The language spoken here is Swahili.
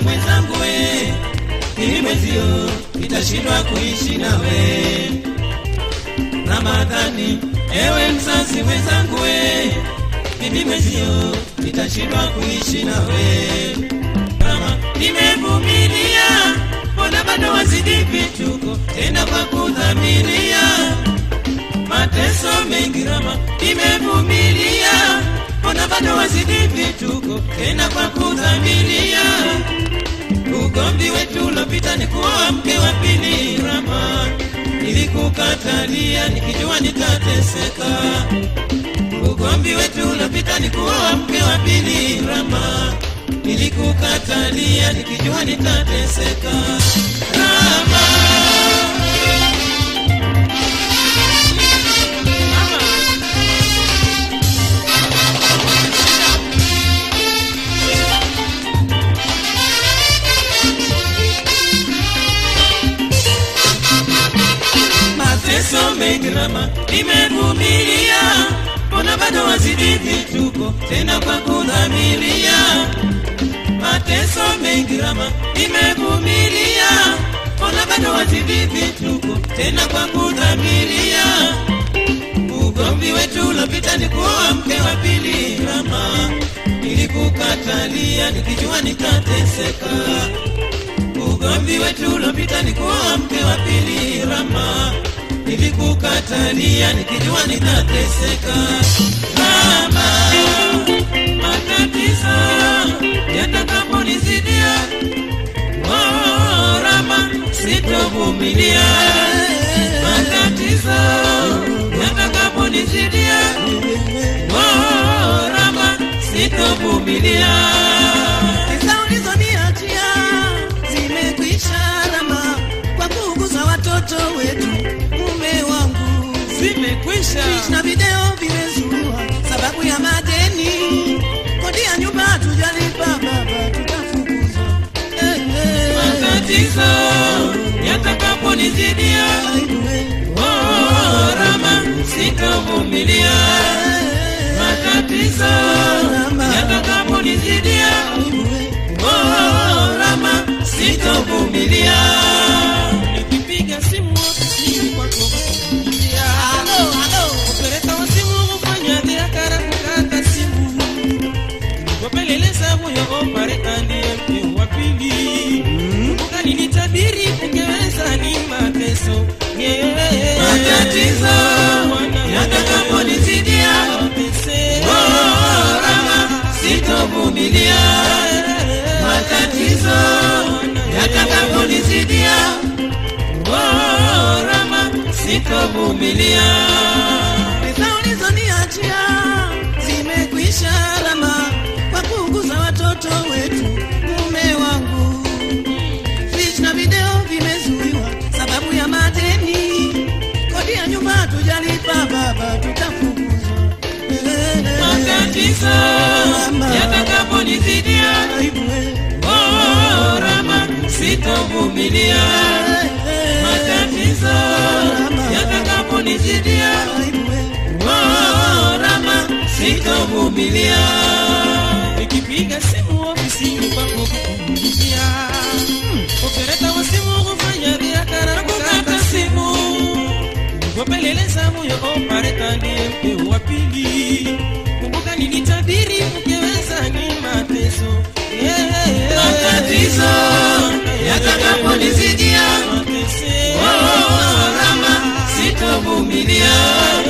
mwenzangu we, mimi mwezio nitashindwa kuishi nawe. Ramadhani, ewe mzazi mwenzangu we, mimi mwezio nitashindwa kuishi nawe. Kama nimevumilia, mbona bado wazidi vituko tena kwa kudhamiria mateso mengi Rama, nimevumilia, mbona bado wazidi vituko tena kwa kudhamiria ugombi wetu ulopita ni kuoa mke wa pili Rama, nilikukatalia nikijua nitateseka. Ugomvi wetu ulopita ni kuoa mke wa pili Rama, nilikukatalia nikijua nitateseka. Mateso mengi Rama, nimevumilia, mbona bado wazidi vituko tena kwa kudhamiria. Mateso mengi nimevumilia, mbona bado wazidi vituko tena kwa kudhamiria. Ugomvi wetu ulopita ni kuoa mke wa pili Rama, nilikukatalia nikijua nitateseka ugomvi wetu ulopita ni kuoa mke wa pili nilikukatalia nikijua nitateseka. Mama, matatizo yatakaponizidia, orama Rama, sitovumilia. Matatizo yatakaponizidia, orama sitovumilia. Zimekwisha. na video vimezuiwa sababu ya madeni, kodi ya nyumba hatujalipa baba, tutafukuzwa. Eh, eh. matatizo yatakaponizidia, oh, oh, Rama, sitovumilia. Yeah. Matatizo yatakaponizidia, Rama, sitovumilia. Matatizo yatakaponizidia, Rama, sitovumilia. Eh. oh, sitovumilia. Eh, eh, Matatizo yatakaponizidia, aibu, eh. oh, Rama, sitovumilia. Simu ofisini kwako kukumbia, opereta wa simu hufanya biashara kukata simu, moyo opareta povo miliano.